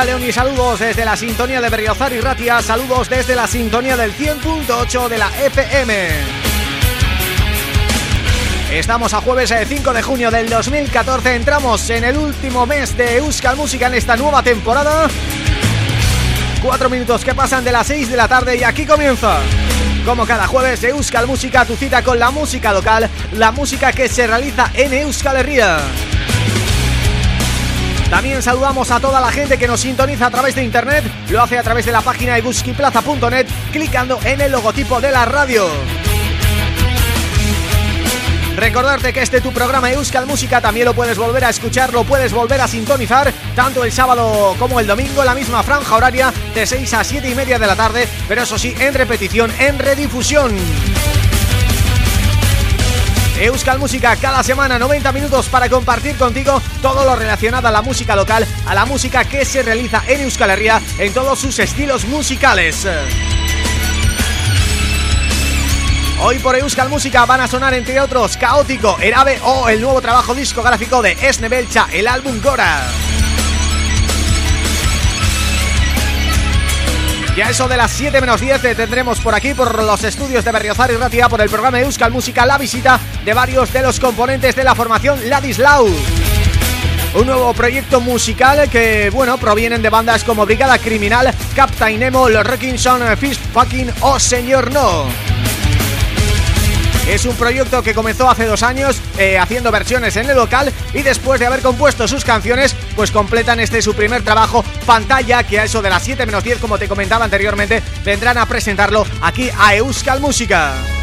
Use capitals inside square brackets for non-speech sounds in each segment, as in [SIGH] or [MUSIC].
Racha León y saludos desde la sintonía de Berriozar y Ratia, saludos desde la sintonía del 100.8 de la FM. Estamos a jueves 5 eh, de junio del 2014, entramos en el último mes de Euskal Música en esta nueva temporada. Cuatro minutos que pasan de las 6 de la tarde y aquí comienza. Como cada jueves, Euskal Música, tu cita con la música local, la música que se realiza en Euskal Herria. También saludamos a toda la gente que nos sintoniza a través de internet Lo hace a través de la página de guskiplaza.net Clicando en el logotipo de la radio Recordarte que este tu programa Euskal Música también lo puedes volver a escuchar, lo puedes volver a sintonizar tanto el sábado como el domingo, la misma franja horaria de 6 a 7 y media de la tarde, pero eso sí, en repetición, en redifusión. Euskal Música cada semana 90 minutos para compartir contigo todo lo relacionado a la música local, a la música que se realiza en Euskal Herria en todos sus estilos musicales. Hoy por Euskal Música van a sonar entre otros Caótico, Erabe o el nuevo trabajo discográfico de Esne Belcha, el álbum Gora. Y a eso de las 7 menos 10 tendremos por aquí, por los estudios de Berriozar y Ratia, por el programa Euskal Música, la visita de varios de los componentes de la formación Ladislau. Un nuevo proyecto musical que, bueno, provienen de bandas como Brigada Criminal, Captain Nemo, Los Rockinson, Fist Fucking o Señor No. Es un proyecto que comenzó hace dos años eh, haciendo versiones en el local y después de haber compuesto sus canciones, pues completan este su primer trabajo, Pantalla, que a eso de las 7 menos 10, como te comentaba anteriormente, vendrán a presentarlo aquí a Euskal Música.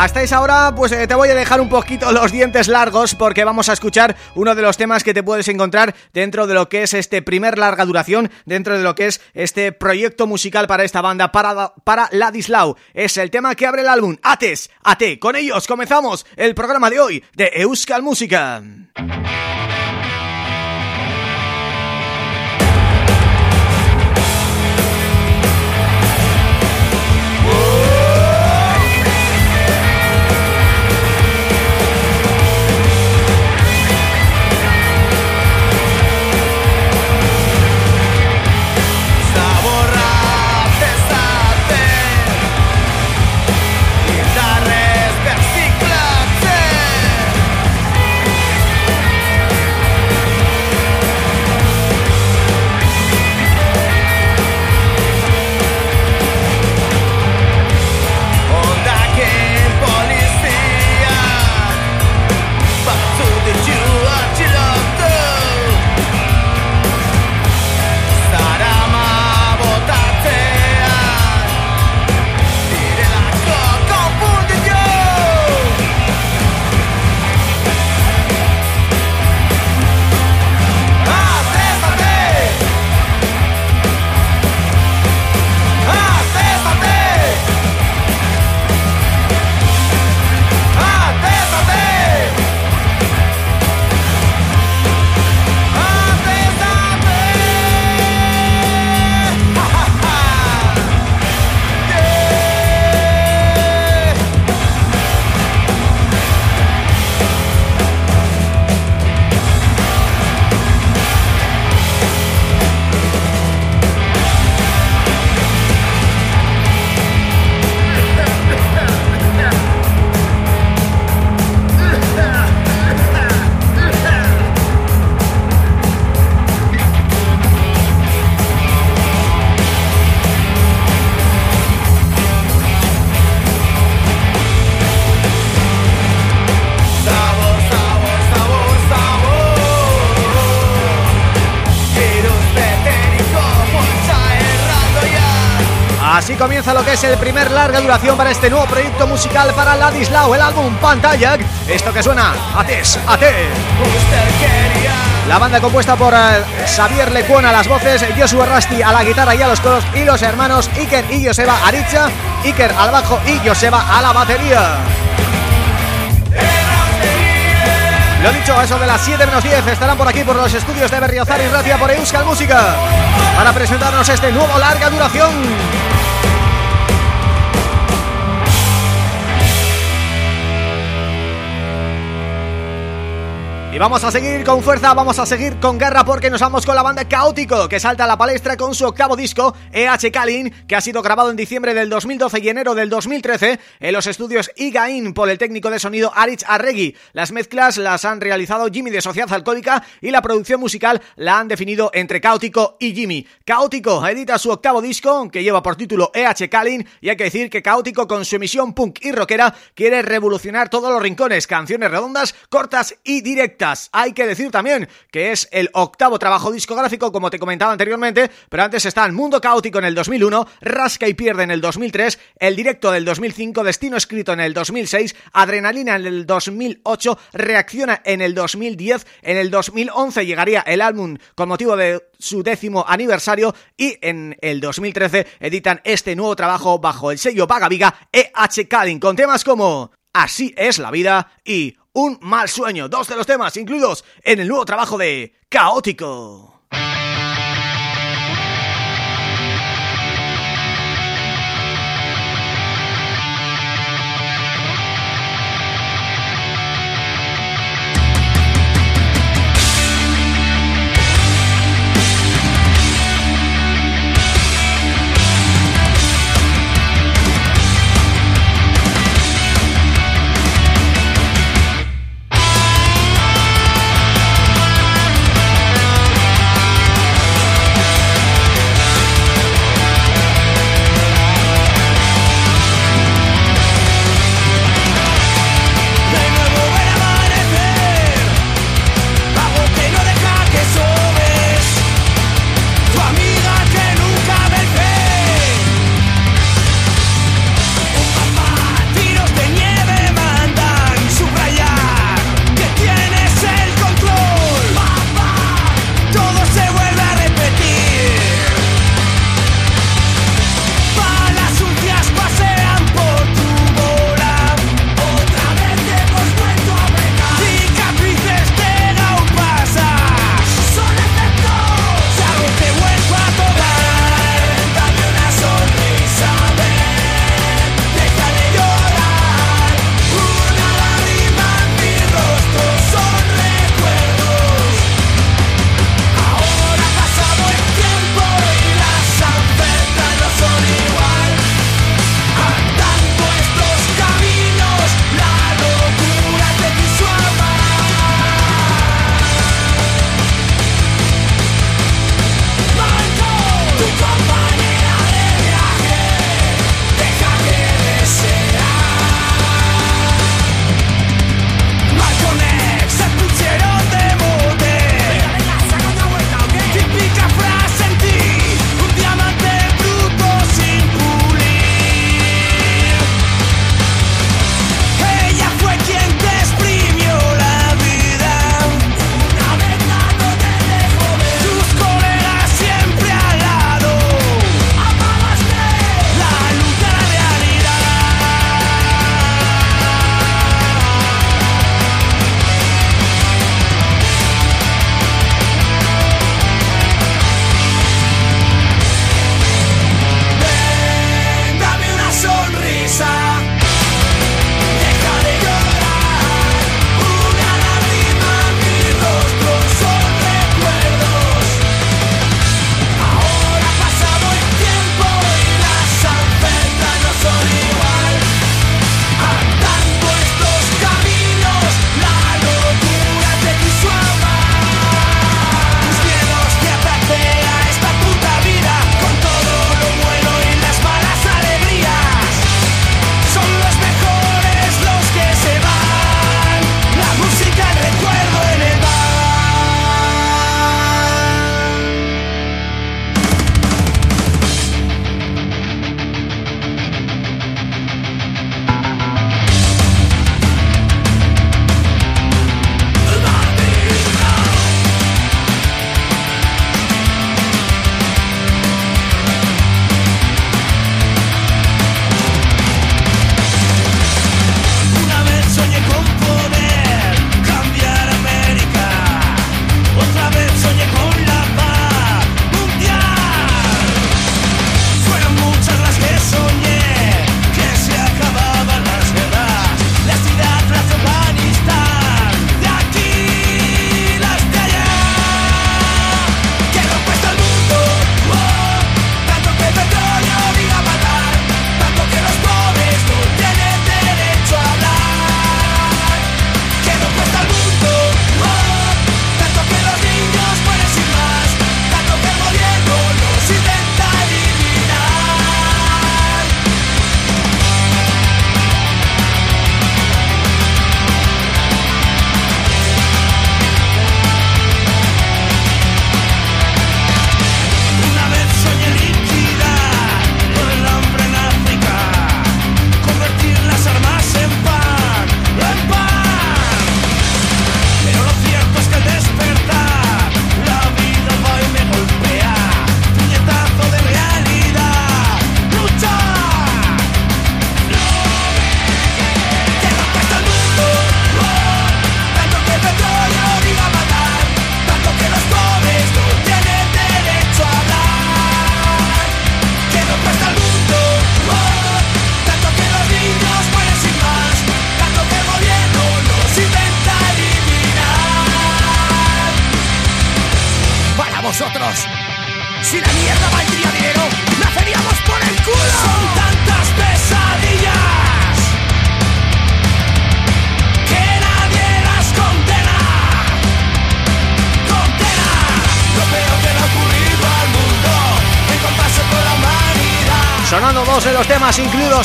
Hasta esa hora pues eh, te voy a dejar un poquito los dientes largos porque vamos a escuchar uno de los temas que te puedes encontrar dentro de lo que es este primer larga duración, dentro de lo que es este proyecto musical para esta banda, para, para. Es el tema que abre el álbum, Ates, Ate. Con ellos comenzamos el programa de hoy de Euskal Música. Comienza lo que es el primer larga duración para este nuevo proyecto musical para Ladislau, el álbum Pantalla. Esto que suena, Ates, Ate. La banda compuesta por eh, Xavier Lecuona a las voces, Joshua Rasti a la guitarra y a los coros y los hermanos Iker y Joseba Aricha, Iker al bajo y Joseba a la batería. Lo dicho, a eso de las 7 menos 10 estarán por aquí por los estudios de Berriozar y Ratia por Euskal Música para presentarnos este nuevo larga duración. Y vamos a seguir con fuerza, vamos a seguir con guerra porque nos vamos con la banda Caótico que salta a la palestra con su octavo disco EH Kalin que ha sido grabado en diciembre del 2012 y enero del 2013 en los estudios Igain por el técnico de sonido Arich Arregui. Las mezclas las han realizado Jimmy de Sociedad Alcohólica y la producción musical la han definido entre Caótico y Jimmy. Caótico edita su octavo disco que lleva por título EH Kalin y hay que decir que Caótico con su emisión punk y rockera quiere revolucionar todos los rincones, canciones redondas, cortas y directas hay que decir también que es el octavo trabajo discográfico, como te comentaba anteriormente, pero antes está El Mundo Caótico en el 2001, Rasca y Pierde en el 2003, El Directo del 2005, Destino Escrito en el 2006, Adrenalina en el 2008, Reacciona en el 2010, en el 2011 llegaría el álbum con motivo de su décimo aniversario y en el 2013 editan este nuevo trabajo bajo el sello Vaga Viga EH Kalin con temas como Así es la vida y un mal sueño, dos de los temas incluidos en el nuevo trabajo de Caótico.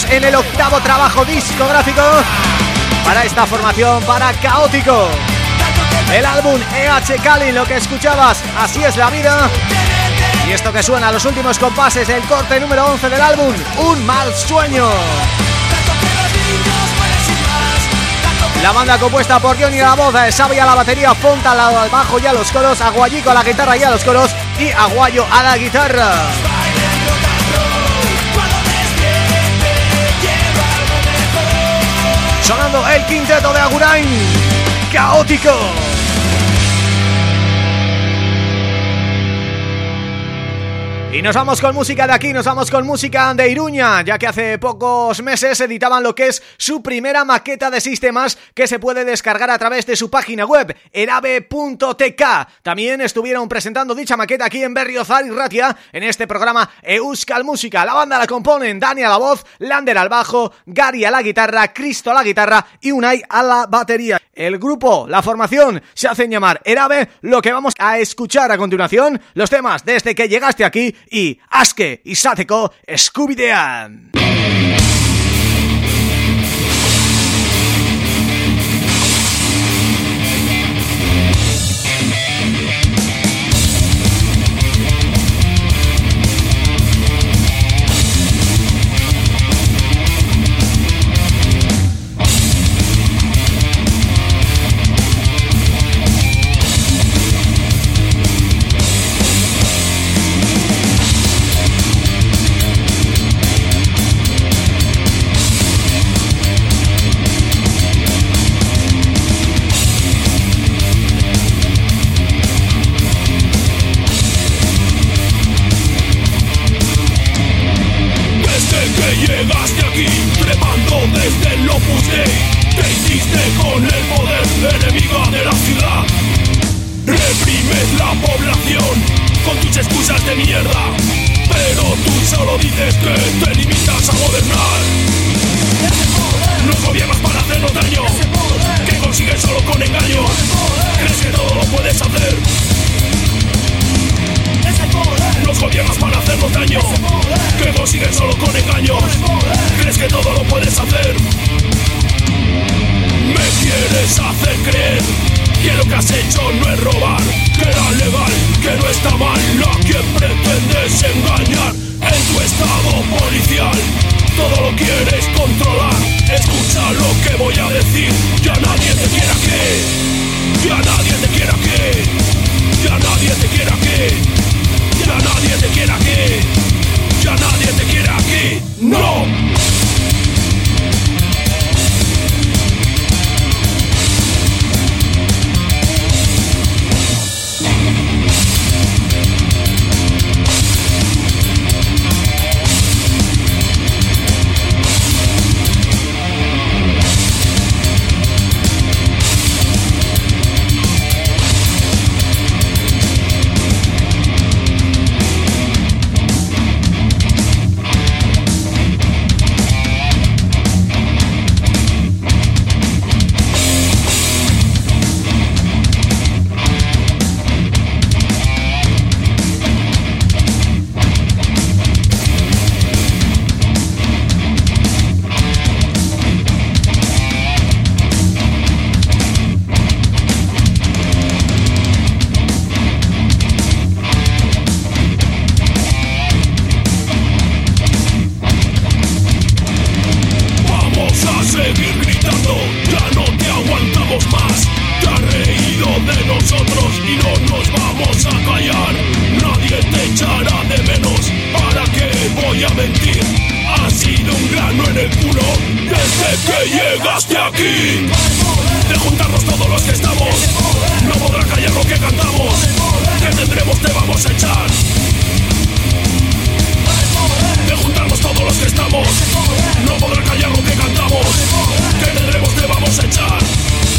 En el octavo trabajo discográfico Para esta formación, para Caótico. El álbum EH Cali, lo que escuchabas, Así es la vida. Y esto que suena, los últimos compases del corte número 11 del álbum Un mal sueño. La banda compuesta por Johnny a la voz, Xavi a la batería, Fonta al bajo y a los coros, Aguayico a la guitarra y a los coros y Aguayo a la guitarra. El quinteto de Agurain. Caótico Y nos vamos con música de aquí, nos vamos con música de Iruña, ya que hace pocos meses editaban lo que es su primera maqueta de sistemas que se puede descargar a través de su página web, erabe.tk. También estuvieron presentando dicha maqueta aquí en Berriozar y Ratia, en este programa Euskal Música. La banda la componen Dani a la voz, Lander al bajo, Gary a la guitarra, Cristo a la guitarra y Unai a la batería. El grupo, la formación, se hacen llamar Erabe, lo que vamos a escuchar a continuación, los temas desde que llegaste aquí y Aske izateko eskubidean. De juntarnos todos los que estamos, no podrá callar lo que cantamos. Te tendremos, te vamos a echar. De juntarnos todos los que estamos, no podrá callar lo que cantamos. Te tendremos, te vamos a echar.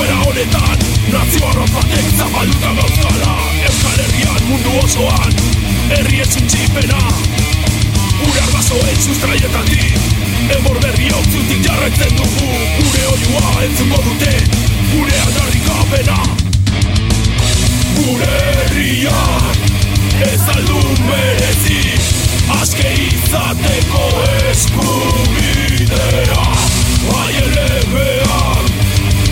Guera honetan Nazio arroz batek zabalduta gauzkala Euskal Herrian mundu osoan Herri ez untxipena Gure arbasoen sustraietatik Enbor berri hau zutik jarraitzen dugu. Gure oiua entzungo dute Gure aldarrikapena Gure herriak Ez aldu merezi Azke izateko eskubidea. Haien legeak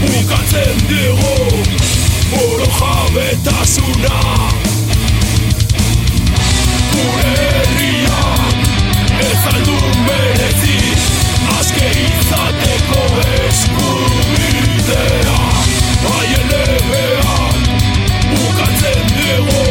bukatzen digu Buru jabetasuna Gure herria ez aldu merezi Azke izateko eskubidea. Baien lebean bukatzen digu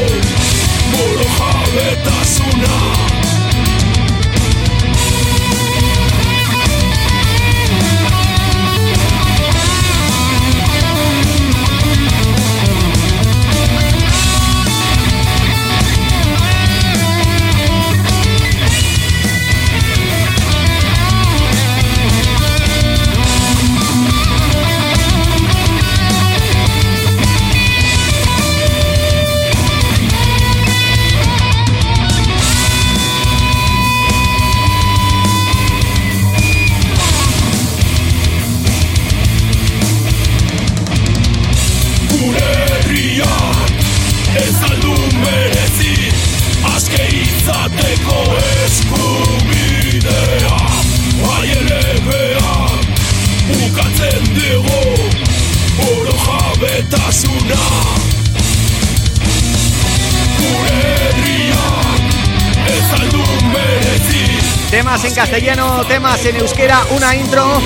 Temas en castellano, temas en euskera, una intro.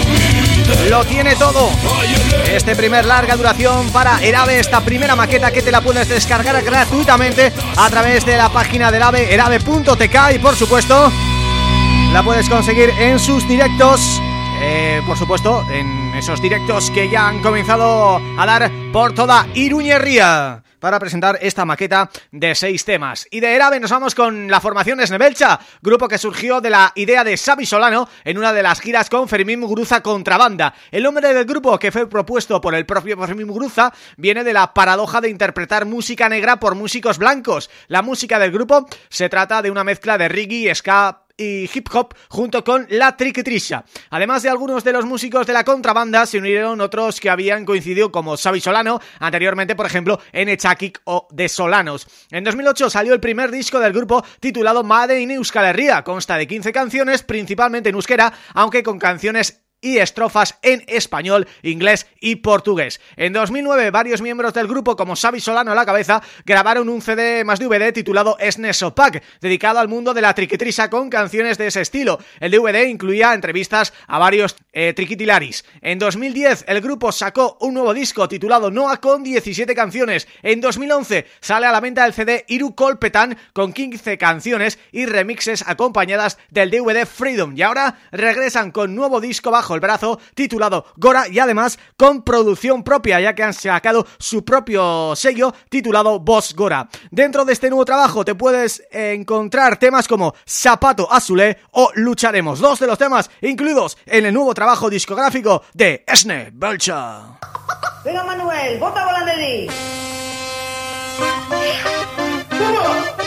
Lo tiene todo. Este primer larga duración para Erabe Esta primera maqueta que te la puedes descargar gratuitamente A través de la página del AVE Erabe.tk Y por supuesto La puedes conseguir en sus directos eh, Por supuesto, en esos directos que ya han comenzado a dar por toda Iruñerría para presentar esta maqueta de seis temas. Y de Erabe nos vamos con la formación Esnebelcha, grupo que surgió de la idea de Xavi Solano en una de las giras con Fermín Muguruza Contrabanda. El nombre del grupo, que fue propuesto por el propio Fermín Muguruza, viene de la paradoja de interpretar música negra por músicos blancos. La música del grupo se trata de una mezcla de reggae, ska, y hip hop junto con La Triquitrisha. Además de algunos de los músicos de la contrabanda se unieron otros que habían coincidido como Xavi Solano, anteriormente por ejemplo en Echakik o de Solanos. En 2008 salió el primer disco del grupo titulado Made in Euskal Herria, consta de 15 canciones principalmente en euskera, aunque con canciones y estrofas en español, inglés y portugués. En 2009 varios miembros del grupo como Xavi Solano a la cabeza grabaron un CD más DVD titulado Esnesopac, dedicado al mundo de la triquitrisa con canciones de ese estilo. El DVD incluía entrevistas a varios eh, triquitilaris. En 2010 el grupo sacó un nuevo disco titulado Noah con 17 canciones. En 2011 sale a la venta el CD Iru Colpetan con 15 canciones y remixes acompañadas del DVD Freedom. Y ahora regresan con nuevo disco bajo el brazo titulado Gora y además con producción propia ya que han sacado su propio sello titulado Boss Gora. Dentro de este nuevo trabajo te puedes encontrar temas como Zapato Azulé o Lucharemos, dos de los temas incluidos en el nuevo trabajo discográfico de Esne Belcha. Venga Manuel, bota volanderí. pero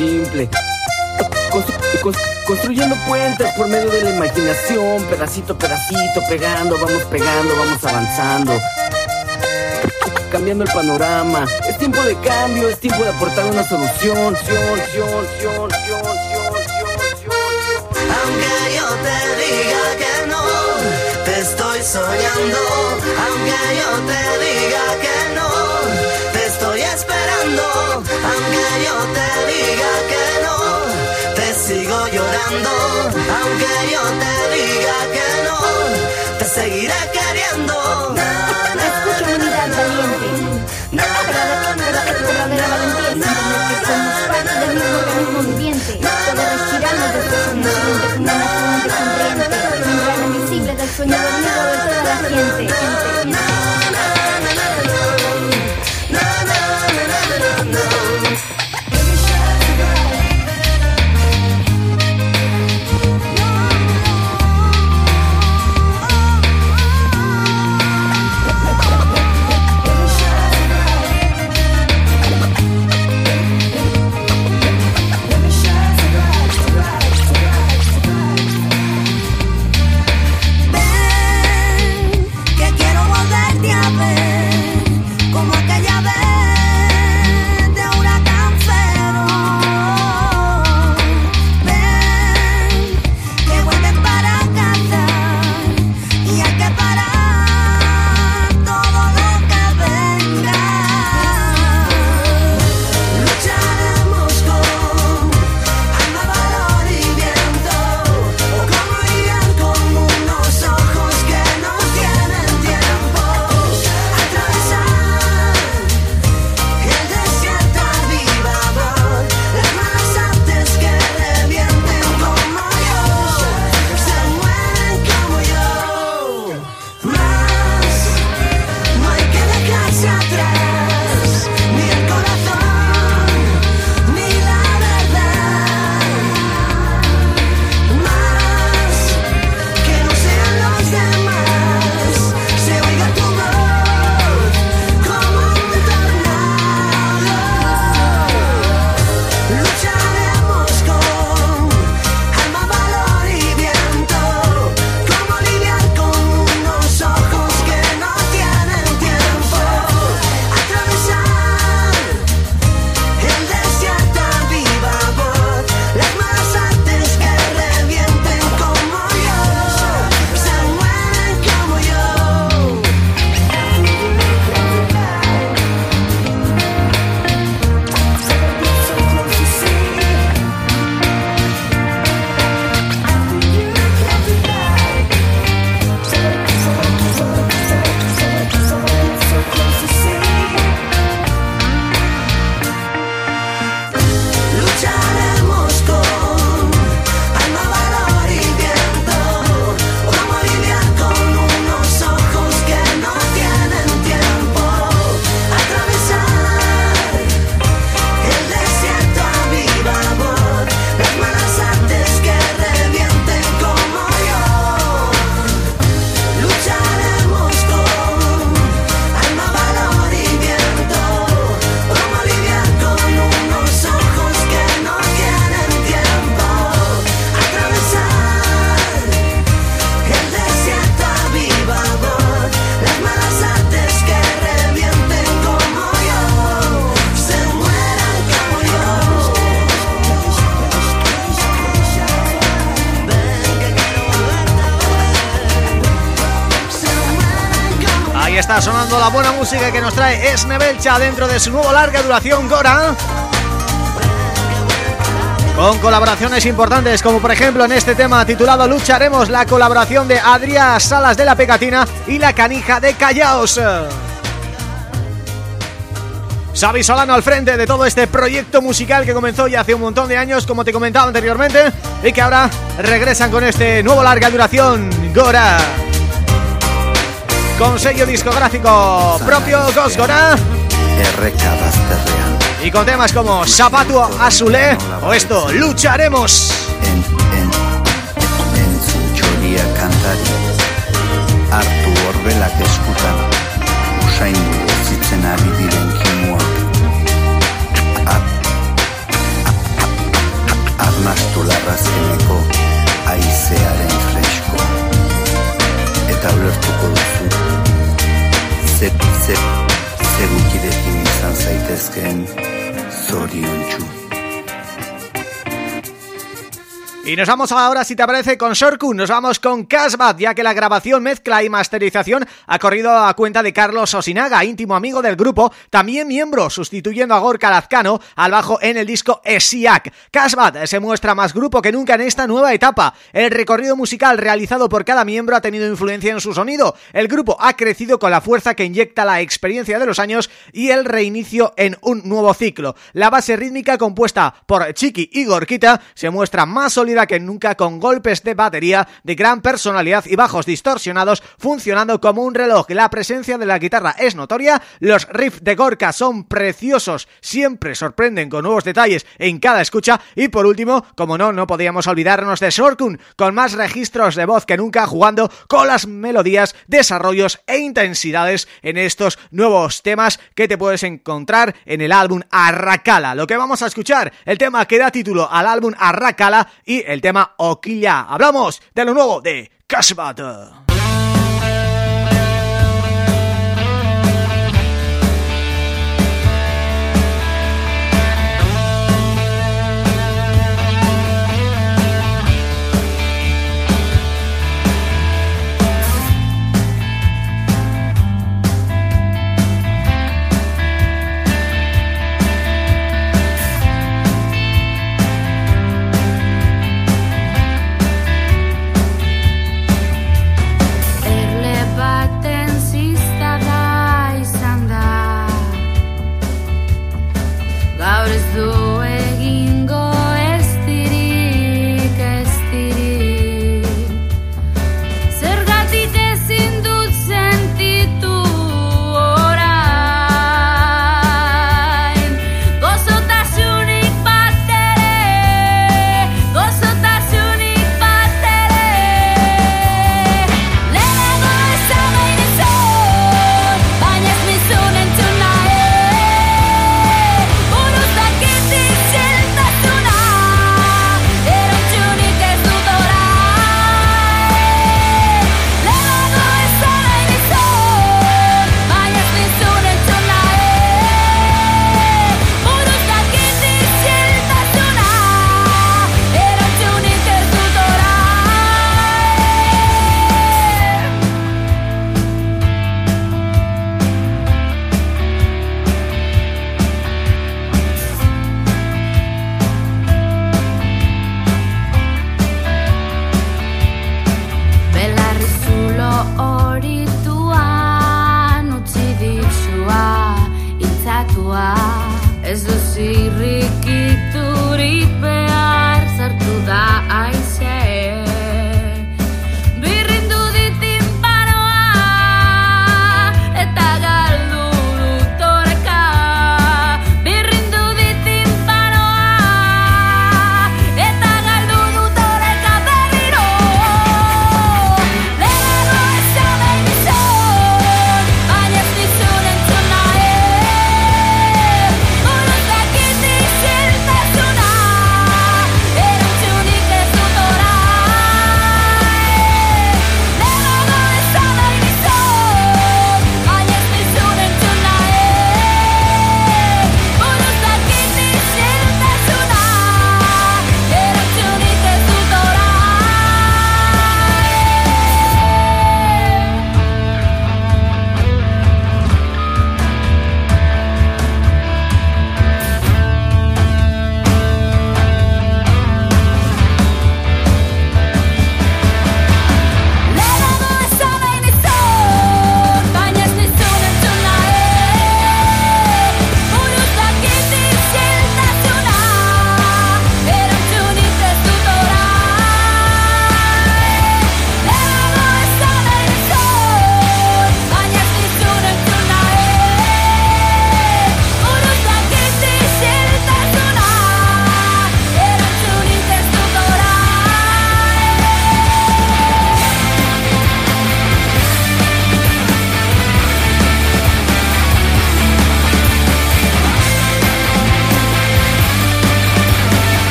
simple. construyendo puentes por medio de la imaginación, pedacito a pedacito, pegando, vamos pegando, vamos avanzando. Cambiando el panorama, es tiempo de cambio, es tiempo de aportar una solución. Aunque yo te diga que no, te estoy soñando. Aunque yo te diga aunque yo te diga que no, te sigo llorando, aunque yo te diga que no, te seguiré queriendo. Escucha unidad valiente. Verdadera valentía es que somos música que nos trae Esnebelcha dentro de su nuevo larga duración Gora con colaboraciones importantes como por ejemplo en este tema titulado Lucharemos la colaboración de Adrián Salas de la Pegatina y la Canija de Callaos. Xavi Solano al frente de todo este proyecto musical que comenzó ya hace un montón de años, como te comentaba anteriormente, y que ahora regresan con este nuevo larga duración, Gora. Con sello discográfico propio, Gosgora. Y con temas como Zapato Azulé o esto, Lucharemos. En, en, en zutxoria kantari hartu horbelak eskutan usaindu zitzen ari diren kimuak. Arnastu larrazkeneko aizearen fresko. Eta ulertuko duzu zep, zep, zegukidekin izan zaitezkeen zorion txu. Y nos vamos ahora, si te parece, con Shorkun, nos vamos con Casbat, ya que la grabación, mezcla y masterización ha corrido a cuenta de Carlos Osinaga, íntimo amigo del grupo, también miembro, sustituyendo a Gorka Lazcano al bajo en el disco Esiac. Casbat se muestra más grupo que nunca en esta nueva etapa. El recorrido musical realizado por cada miembro ha tenido influencia en su sonido. El grupo ha crecido con la fuerza que inyecta la experiencia de los años y el reinicio en un nuevo ciclo. La base rítmica compuesta por Chiqui y Gorkita se muestra más sólida que nunca con golpes de batería de gran personalidad y bajos distorsionados funcionando como un reloj. La presencia de la guitarra es notoria, los riffs de Gorka son preciosos, siempre sorprenden con nuevos detalles en cada escucha y por último, como no, no podíamos olvidarnos de Sorkun, con más registros de voz que nunca jugando con las melodías, desarrollos e intensidades en estos nuevos temas que te puedes encontrar en el álbum Arracala. Lo que vamos a escuchar, el tema que da título al álbum Arracala el tema Oquilla. Hablamos de lo nuevo de Cashbat.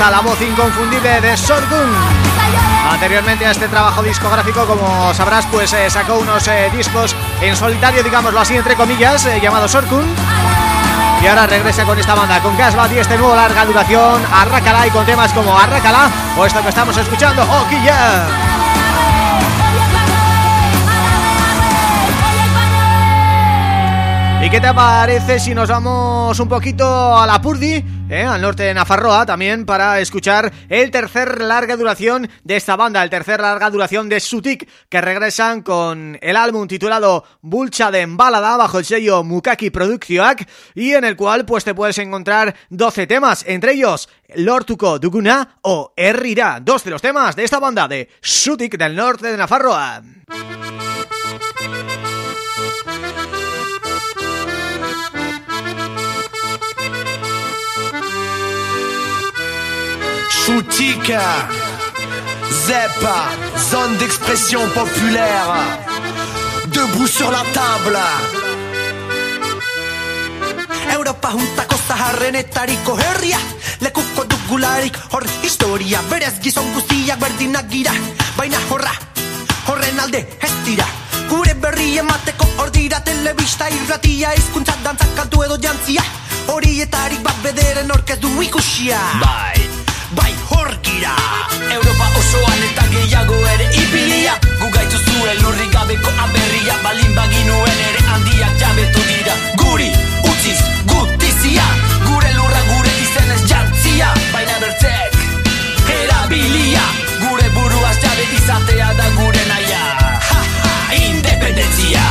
Está la voz inconfundible de Sorgun. Anteriormente a este trabajo discográfico, como sabrás, pues eh, sacó unos eh, discos en solitario, digámoslo así, entre comillas, eh, llamado Sorkun y ahora regresa con esta banda, con Gasbat y este nuevo larga duración, Arrácala y con temas como Arrácala o esto que estamos escuchando, Oquilla. ¿Y qué te parece si nos vamos un poquito a la Purdi, eh, al norte de Nafarroa, también para escuchar el tercer larga duración de esta banda, el tercer larga duración de Sutik, que regresan con el álbum titulado Bulcha de Embalada, bajo el sello Mukaki Productioak, y en el cual pues te puedes encontrar 12 temas, entre ellos Lortuko Duguna o Errira, dos de los temas de esta banda de Sutik del norte de Nafarroa. Choutika, Zepa, zone d'expression populaire, debout sur la table. Europa juntako zaharrenetariko herria. Lekuko dugularik hor historia. Berez gizon guztiak berdinak gira. Baina horra, horren alde ez dira. Gure berri emateko hor dira Telebista irratia izkuntza dantzak kantu edo jantzia. Horietarik bat bederen orkez du ikusia. Bai, bai hor gira. Europa osoan eta gehiago ere ipilia Gu gaitu zuen lurri gabeko aberria. Balin baginuen ere handiak jabetu dira. Guri utziz gutizia. Gure lurra gure izenez jantzia Baina bertzek erabilia. Gure buruaz jabe izatea da gure naia Ha, ha, independentzia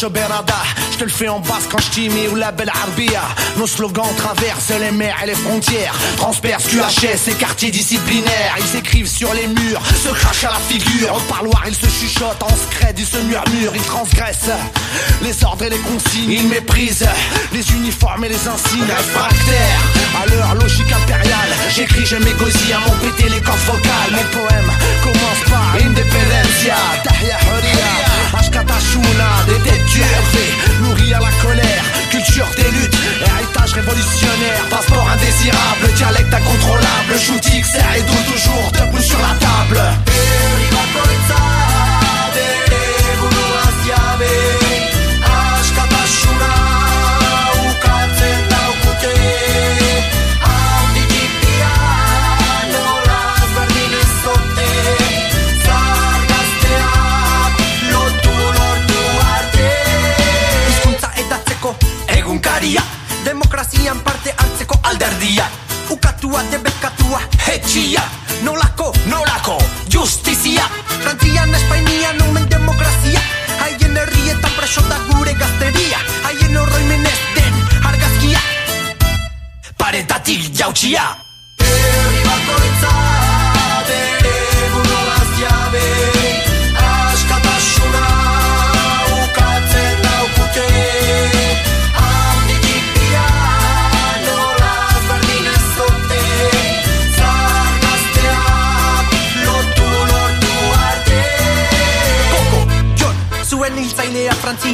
Je te le fais en basse quand je ou la belle Arbia. Nos slogans traversent les mers et les frontières Transpercent QHS et quartiers disciplinaires. Ils s'écrivent sur les murs, se crachent à la figure. Au parloir ils se chuchotent, en scred ils se murmurent Ils transgressent les ordres et les consignes. Ils méprisent les uniformes et les insignes Réfractaires. À leur logique impériale J'écris, je m'égosie à mon péter les cordes vocales. Mes poèmes commencent par Independencia, Tahia Huria Ashkatashuna, des têtes élevées Nourris à la colère, culture des luttes Héritage révolutionnaire, passeport indésirable Dialecte incontrôlable, shooting, serre et doux Toujours debout sur la table Demokrazian parte hartzeko alderdia. Ukatua debekatua etxia Nolako, nolako, justizia. Frantzian, Espainian, omen demokrazia. Haien herrietan preso da gure gazteria. Haien oroimenez den argazkia. Paretatik jautxia Herri bakoitza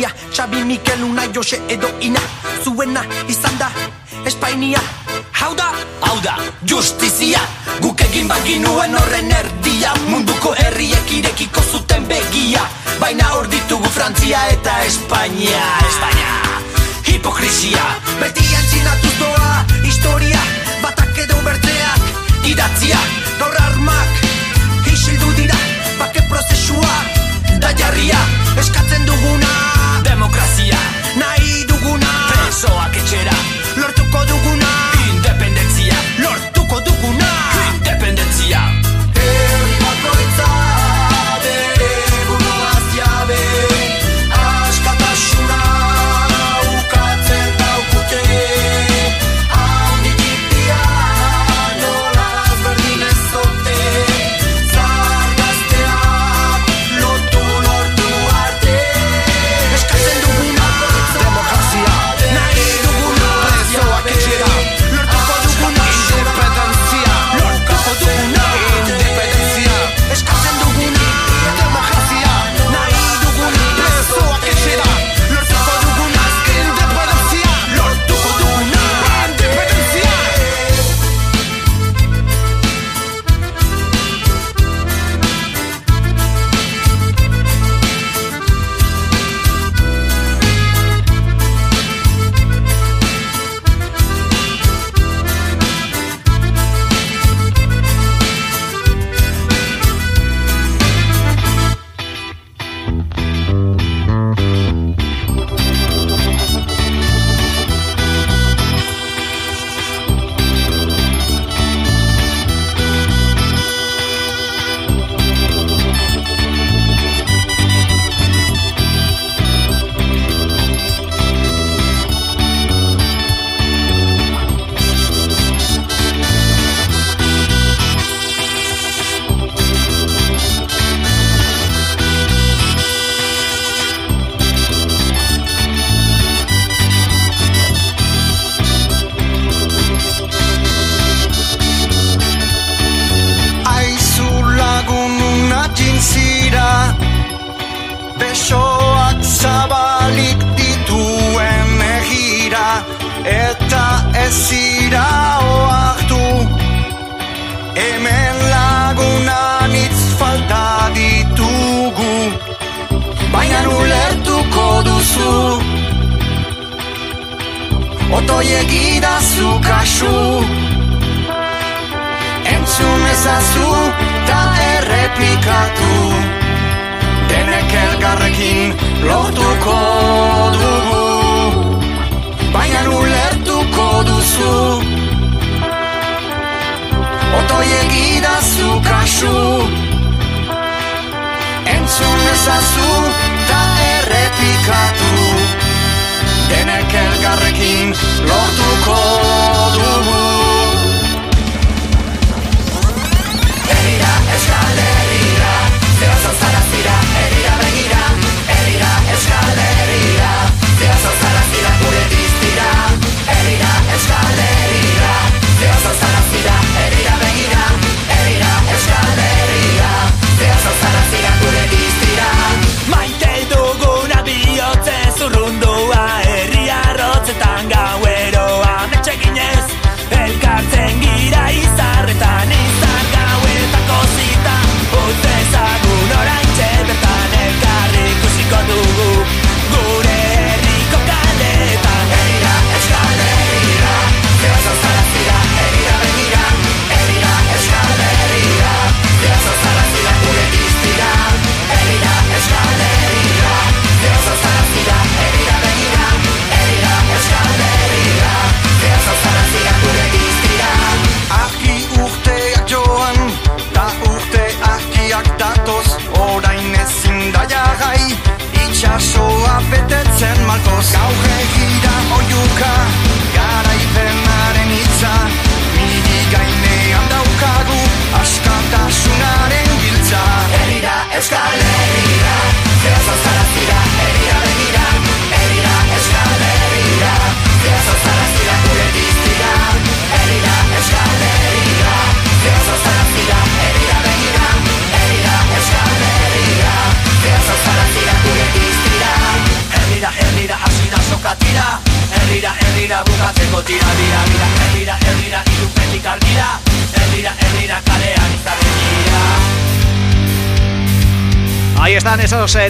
Frantzia Xabi Mikel Unai Jose edo Ina. Zuena izan da Espainia. Hau da, hau da, justizia. Guk egin baginuen horren erdia. Munduko herriek irekiko zuten begia. Baina hor ditugu Frantzia eta Espainia. Espainia. Hipokrizia. Beti antzinatuz doa Historia. Batak edo bertzeak Idatzia. Gaur armak Isildu dira. Bake prozesua Da jarria. Eskatzen duguna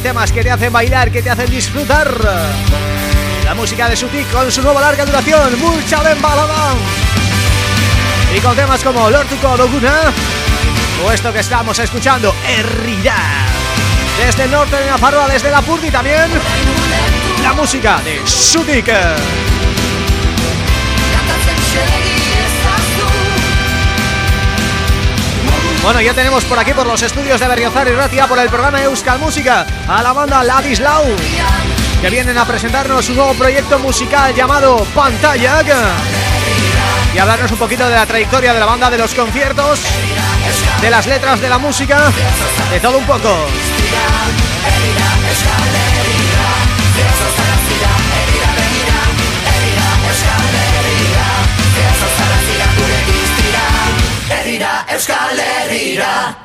temas que te hacen bailar, que te hacen disfrutar. La música de Sutik con su nueva larga duración Mucha balada Y con temas como Lortuko Doguna O esto que estamos escuchando, Herrira Desde el norte de Nafarroa, desde la Purdi también La música de Sutik Bueno, ya tenemos por aquí, por los estudios de Berriozar y Ratia, por el programa Euskal Música, a la banda Ladislau, que vienen a presentarnos un nuevo proyecto musical llamado Pantalla, y hablarnos un poquito de la trayectoria de la banda, de los conciertos, de las letras de la música, de todo un poco.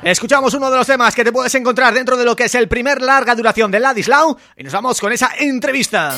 Escuchamos uno de los temas que te puedes encontrar dentro de lo que es el primer larga duración de Ladislau y nos vamos con esa entrevista.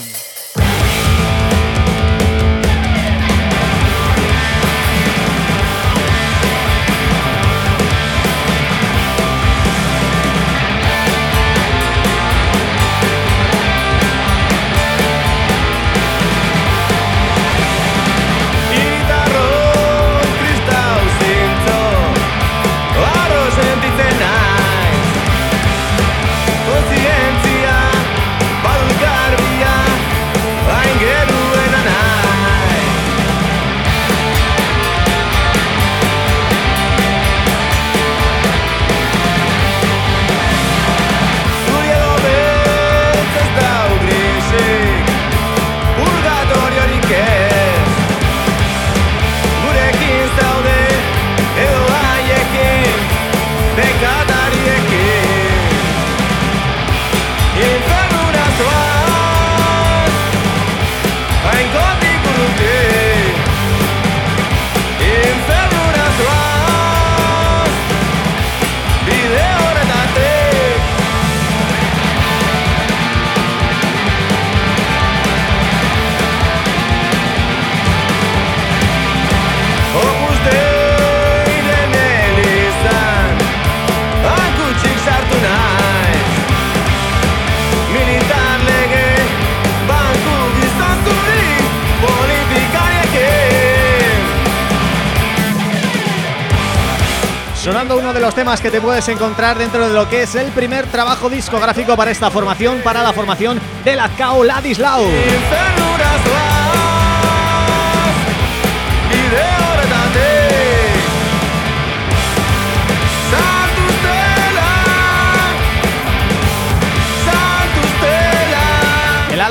Temas que te puedes encontrar dentro de lo que es el primer trabajo discográfico para esta formación, para la formación de la Cao Ladislau.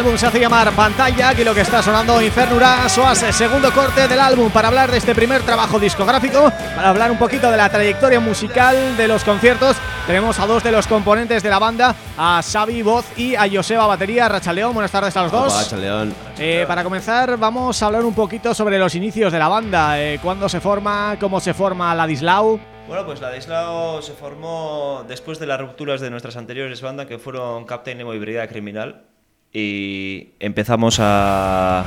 Álbum se hace llamar Pantalla, aquí lo que está sonando Infernura Soas, segundo corte del álbum para hablar de este primer trabajo discográfico, para hablar un poquito de la trayectoria musical de los conciertos. Tenemos a dos de los componentes de la banda, a Xavi Voz y a Joseba Batería. Rachaleón, buenas tardes a los dos. Rachaleón. Eh, para comenzar vamos a hablar un poquito sobre los inicios de la banda, eh, cuándo se forma, cómo se forma Ladislau. Bueno, pues Ladislao se formó después de las rupturas de nuestras anteriores bandas que fueron Captain Nemo y Brigada Criminal y empezamos a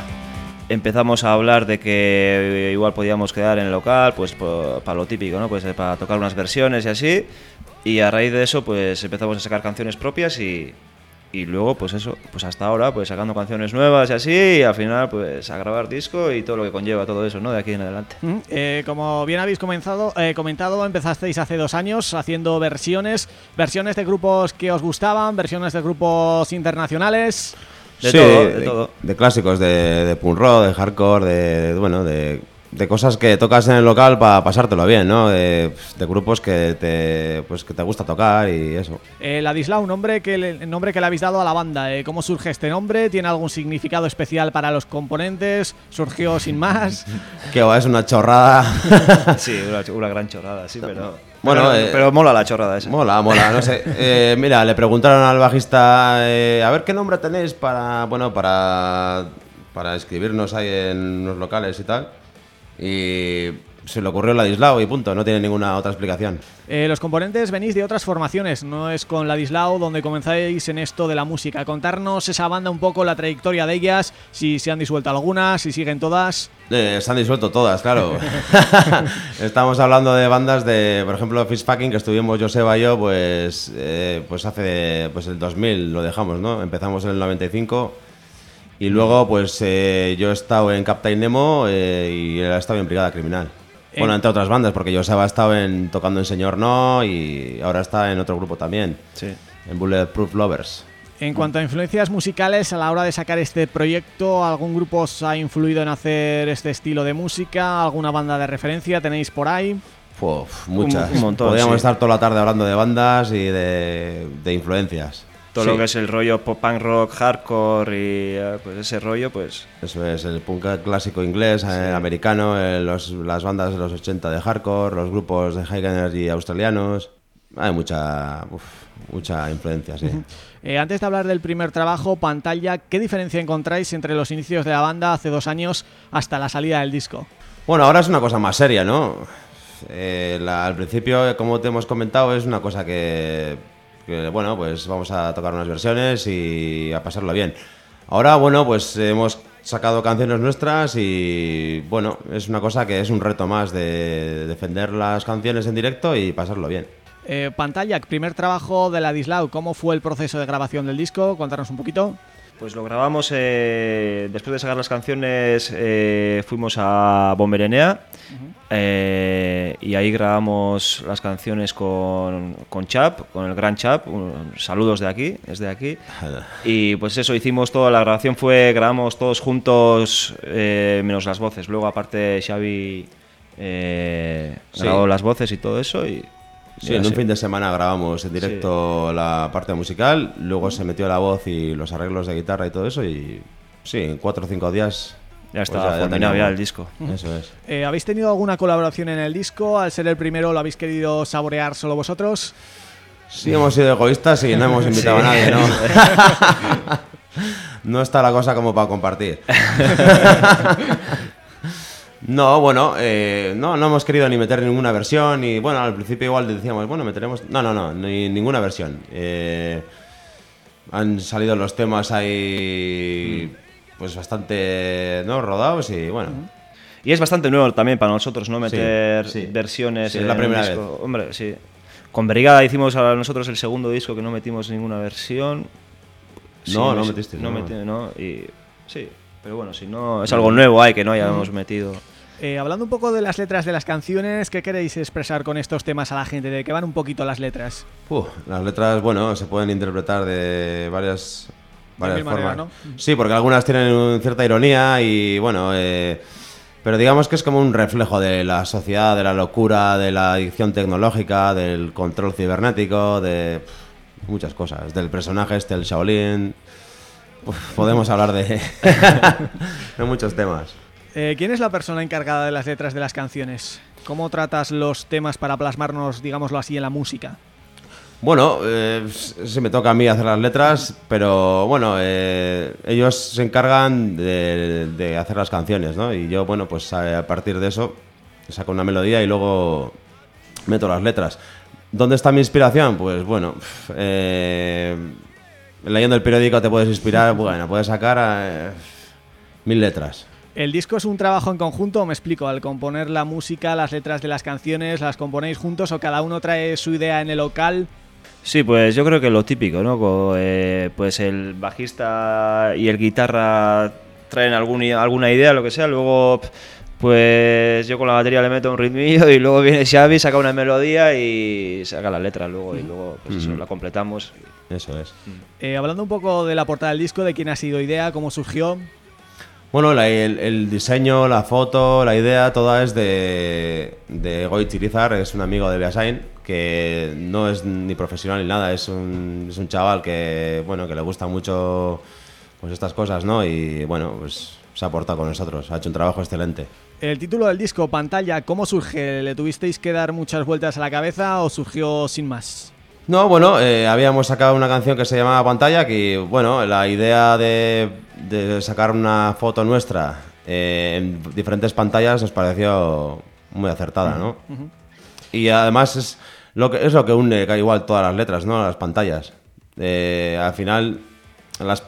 empezamos a hablar de que igual podíamos quedar en el local, pues para lo típico, ¿no? Pues eh, para tocar unas versiones y así. Y a raíz de eso, pues empezamos a sacar canciones propias y, y luego pues eso, pues hasta ahora pues sacando canciones nuevas y así y al final pues a grabar disco y todo lo que conlleva todo eso, ¿no? De aquí en adelante. Eh, como bien habéis comenzado, eh, comentado, empezasteis hace dos años haciendo versiones, versiones de grupos que os gustaban, versiones de grupos internacionales... De todo, de, todo. De clásicos, de, de punk rock, de hardcore, de, bueno, de de cosas que tocas en el local para pasártelo bien, ¿no? De, grupos que te, pues, que te gusta tocar y eso. Eh, Ladislau, nombre que le, el nombre que le habéis dado a la banda, eh, ¿cómo surge este nombre? ¿Tiene algún significado especial para los componentes? ¿Surgió sin más? [LAUGHS] que va, es una chorrada. [LAUGHS] sí, una, gran chorrada, sí, pero... Bueno, pero, eh, mola la chorrada esa. Mola, mola, no sé. [LAUGHS] Eh, mira, le preguntaron al bajista, a ver qué nombre tenéis para, bueno, para, para escribirnos ahí en los locales y tal. Y se le ocurrió Ladislao y punto, no tiene ninguna otra explicación. Eh, los componentes venís de otras formaciones, no es con Ladislao donde comenzáis en esto de la música. Contarnos esa banda un poco, la trayectoria de ellas, si se han disuelto algunas, si siguen todas... Eh, se han disuelto todas, claro. [LAUGHS] [LAUGHS] Estamos hablando de bandas de, por ejemplo, Fishpacking, que estuvimos Joseba y yo, pues, eh, pues hace pues el 2000 lo dejamos, ¿no? Empezamos en el 95 y luego, pues eh, yo he estado en Captain Nemo eh, y él ha estado en Brigada Criminal. Bueno, entre otras bandas, porque Joseba ha estado en, tocando en Señor No y ahora está en otro grupo también, sí. en Bulletproof Lovers. En cuanto a influencias musicales, a la hora de sacar este proyecto, ¿algún grupo os ha influido en hacer este estilo de música? ¿Alguna banda de referencia tenéis por ahí? muchas. Un, montón, Podríamos estar toda la tarde hablando de bandas y de, de influencias todo lo que es el rollo pop punk rock, hardcore y eh, pues ese rollo, pues... Eso es, el punk clásico inglés, eh, americano, eh, las bandas de los 80 de hardcore, los grupos de high energy australianos... Hay mucha, mucha influencia, sí. antes de hablar del primer trabajo, Pantalla, ¿qué diferencia encontráis entre los inicios de la banda hace dos años hasta la salida del disco? Bueno, ahora es una cosa más seria, ¿no? al principio, como te hemos comentado, es una cosa que que bueno, pues vamos a tocar unas versiones y a pasarlo bien. Ahora, bueno, pues hemos sacado canciones nuestras y bueno, es una cosa que es un reto más de defender las canciones en directo y pasarlo bien. Eh, pantalla, primer trabajo de la Dislau, ¿cómo fue el proceso de grabación del disco? Contarnos un poquito. Pues lo grabamos, eh, después de sacar las canciones eh, fuimos a Bomberenea eh, y ahí grabamos las canciones con, con Chap, con el gran Chap, saludos de aquí, desde aquí. [LAUGHS] Y pues eso, hicimos toda la grabación, fue grabamos todos juntos menos las voces, luego aparte Xavi grabó las voces y todo eso y Sí, en un fin de semana grabamos en directo la parte musical, luego se metió la voz y los arreglos de guitarra y todo eso y sí, en cuatro o cinco días ya pues está terminado ya, el disco. Eso es. Eh, ¿Habéis tenido alguna colaboración en el disco? Al ser el primero, ¿lo habéis querido saborear solo vosotros? Sí, hemos sido egoístas y no hemos invitado a nadie, ¿no? [LAUGHS] [LAUGHS] no está la cosa como para compartir. [LAUGHS] No, bueno, eh, no, no hemos querido ni meter ninguna versión y bueno, al principio igual decíamos, bueno, meteremos... No, no, no, ni ninguna versión. Eh, han salido los temas ahí pues bastante ¿no? rodados y bueno... Y es bastante nuevo también para nosotros, ¿no? Meter versiones. en la primera vez. Hombre, sí. Con Brigada hicimos a nosotros el segundo disco que no metimos ninguna versión. no, no metiste. No, no. Metí, no. Y sí, pero bueno, si no es algo nuevo hay que no hayamos metido. Eh, hablando un poco de las letras de las canciones, ¿qué queréis expresar con estos temas a la gente? ¿De qué van un poquito las letras? las letras, bueno, se pueden interpretar de varias, varias formas. Manera, ¿no? Sí, porque algunas tienen cierta ironía y, bueno, eh, pero digamos que es como un reflejo de la sociedad, de la locura, de la adicción tecnológica, del control cibernético, de muchas cosas. Del personaje este, el Shaolin. podemos hablar de, [LAUGHS] de muchos temas. Eh, ¿Quién es la persona encargada de las letras de las canciones? ¿Cómo tratas los temas para plasmarnos, digámoslo así, en la música? Bueno, eh, se me toca a mí hacer las letras, pero bueno, eh, ellos se encargan de, hacer las canciones, ¿no? Y yo, bueno, pues a partir de eso saco una melodía y luego meto las letras. ¿Dónde está mi inspiración? Pues bueno, eh, leyendo el periódico te puedes inspirar, bueno, puedes sacar eh, mil letras. ¿El disco es un trabajo en conjunto? Me explico, al componer la música, las letras de las canciones, ¿las componéis juntos o cada uno trae su idea en el local? Sí, pues yo creo que lo típico, ¿no? Eh, pues el bajista y el guitarra traen alguna idea, lo que sea, luego pues yo con la batería le meto un ritmillo y luego viene Xavi, saca una melodía y saca la letra luego y luego pues eso, la completamos. Eso es. Eh, hablando un poco de la portada del disco, de quién ha sido idea, cómo surgió. Bueno, el, diseño, la foto, la idea, toda es de, de Goy es un amigo de Beasain, que no es ni profesional ni nada, es un, es un chaval que, bueno, que le gusta mucho pues estas cosas, ¿no? Y bueno, pues se ha aportado con nosotros, ha hecho un trabajo excelente. El título del disco, Pantalla, ¿cómo surge? ¿Le tuvisteis que dar muchas vueltas a la cabeza o surgió sin más? No, bueno, eh, habíamos sacado una canción que se llamaba Pantalla, que bueno, la idea de, sacar una foto nuestra eh, en diferentes pantallas nos pareció muy acertada, ¿no? Y además es lo que es lo que une igual todas las letras, ¿no? Las pantallas. Eh, al final las,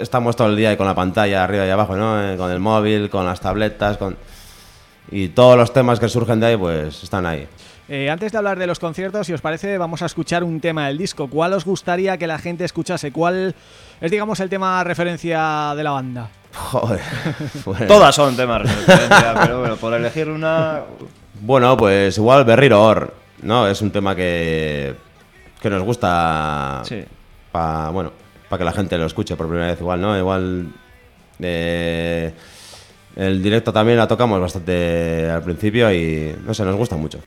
estamos todo el día con la pantalla arriba y abajo, ¿no? con el móvil, con las tabletas, con y todos los temas que surgen de ahí, pues están ahí. Eh, antes de hablar de los conciertos, si os parece, vamos a escuchar un tema del disco. ¿Cuál os gustaría que la gente escuchase? ¿Cuál es, digamos, el tema referencia de la banda? Joder. [LAUGHS] Todas son temas referencia, pero bueno, por elegir una... Bueno, pues igual Berriro ¿no? Es un tema que, que nos gusta sí. para, bueno, para que la gente lo escuche por primera vez igual, ¿no? Igual... Eh, el directo también la tocamos bastante al principio y no sé, nos gusta mucho.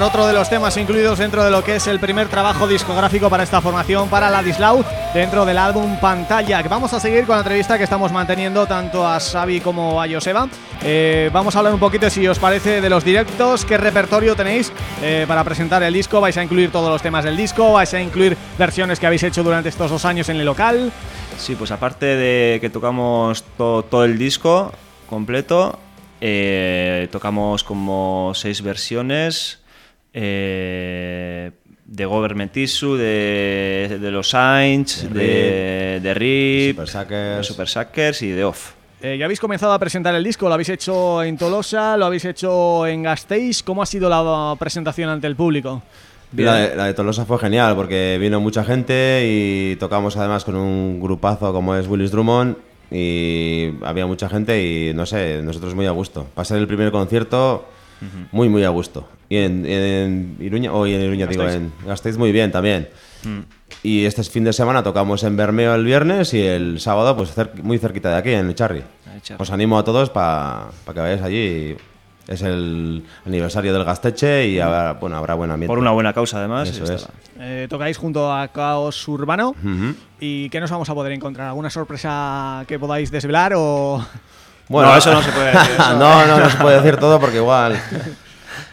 Otro de los temas incluidos dentro de lo que es el primer trabajo discográfico para esta formación, para Ladislau, dentro del álbum Pantalla. Vamos a seguir con la entrevista que estamos manteniendo tanto a Xavi como a Joseba. Eh, vamos a hablar un poquito, si os parece, de los directos, qué repertorio tenéis eh, para presentar el disco, vais a incluir todos los temas del disco, vais a incluir versiones que habéis hecho durante estos dos años en el local. Sí, pues aparte de que tocamos todo el disco completo, eh, tocamos como seis versiones eh, de Government Issue, de, de Los Saints, de, de RIP, de Super Suckers y de Off. Eh, ya habéis comenzado a presentar el disco, lo habéis hecho en Tolosa, lo habéis hecho en Gasteiz. ¿Cómo ha sido la presentación ante el público? La de, la de, Tolosa fue genial porque vino mucha gente y tocamos además con un grupazo como es Willis Drummond y había mucha gente y no sé, nosotros muy a gusto. Pasar el primer concierto muy muy a gusto. Y en, Iruña, o en Iruña digo, en Gasteiz muy bien también. Mm. Y este fin de semana tocamos en Bermeo el viernes y el sábado pues muy cerquita de aquí, en Echarri. Os animo a todos para que vayáis allí es el aniversario del Gasteche y habrá, bueno, habrá buen ambiente. Por una buena causa, además. Eso eh, tocáis junto a Caos Urbano. ¿Y qué nos vamos a poder encontrar? ¿Alguna sorpresa que podáis desvelar o...? Bueno, eso no se puede decir. [LAUGHS] no, no, no se puede decir todo porque igual... [LAUGHS]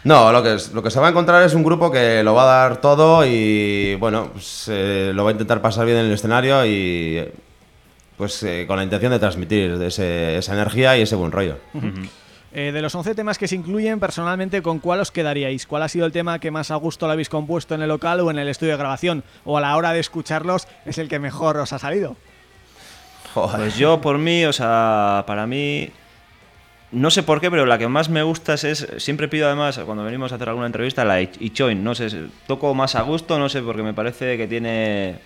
No, lo que, lo que se va a encontrar es un grupo que lo va a dar todo y, bueno, pues, eh, lo va a intentar pasar bien en el escenario y, pues, eh, con la intención de transmitir esa energía y ese buen rollo. Eh, de los 11 temas que se incluyen, personalmente, ¿con cuál os quedaríais? ¿Cuál ha sido el tema que más a gusto lo habéis compuesto en el local o en el estudio de grabación? ¿O a la hora de escucharlos es el que mejor os ha salido? Pues yo, por mí, o sea, para mí... No sé por qué, pero la que más me gusta es, siempre pido además, cuando venimos a hacer alguna entrevista, la Ichoin, no sé, toco más a gusto, no sé, porque me parece que tiene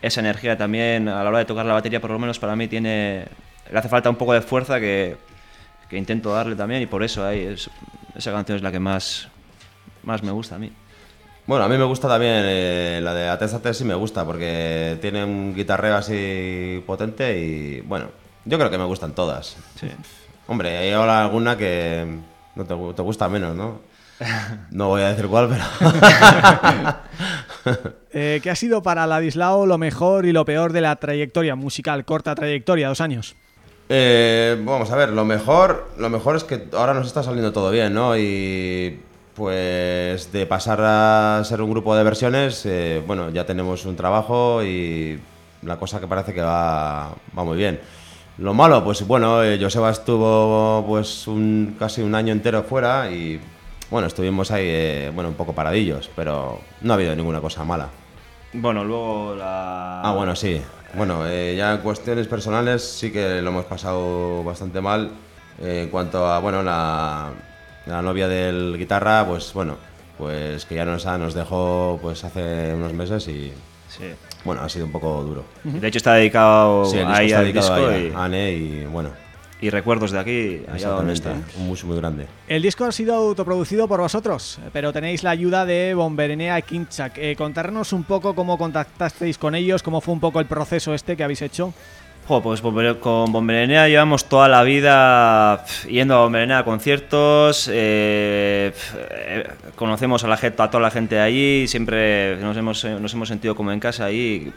esa energía también a la hora de tocar la batería, por lo menos para mí tiene, le hace falta un poco de fuerza que, que intento darle también y por eso ahí esa canción es la que más, más me gusta a mí. Bueno, a mí me gusta también eh, la de Atesate, sí me gusta porque tiene un guitarreo así potente y bueno, yo creo que me gustan todas. Sí. Hombre, hay ahora alguna que no te, gusta menos, ¿no? [LAUGHS] No voy a decir cuál, pero... [LAUGHS] eh, ¿Qué ha sido para Ladislao lo mejor y lo peor de la trayectoria musical, corta trayectoria, dos años? Eh, vamos a ver, lo mejor, lo mejor es que ahora nos está saliendo todo bien, ¿no? Y pues de pasar a ser un grupo de versiones, eh, bueno, ya tenemos un trabajo y la cosa que parece que va, va muy bien. Lo malo, pues bueno, eh, Joseba estuvo pues un, casi un año entero fuera y bueno, estuvimos ahí, eh, bueno, un poco paradillos, pero no ha habido ninguna cosa mala. Bueno, luego la... Ah, bueno, sí. Bueno, eh, ya en cuestiones personales sí que lo hemos pasado bastante mal. Eh, en cuanto a, bueno, la, novia del guitarra, pues bueno, pues que ya nos, nos dejó pues hace unos meses y... Bueno, ha sido un poco duro. De hecho está dedicado a ella dedicado y... a Anne y bueno, y recuerdos de aquí, allá donde está. Un mucho muy grande. El disco ha sido autoproducido por vosotros, pero tenéis la ayuda de Bomberenea y Kinchak. Eh, contarnos un poco cómo contactasteis con ellos, cómo fue un poco el proceso este que habéis hecho. Pues con Bomberenea llevamos toda la vida yendo a Bomberenea a conciertos, eh, eh, conocemos a, la gente, a toda la gente de allí, siempre nos hemos, nos hemos sentido como en casa ahí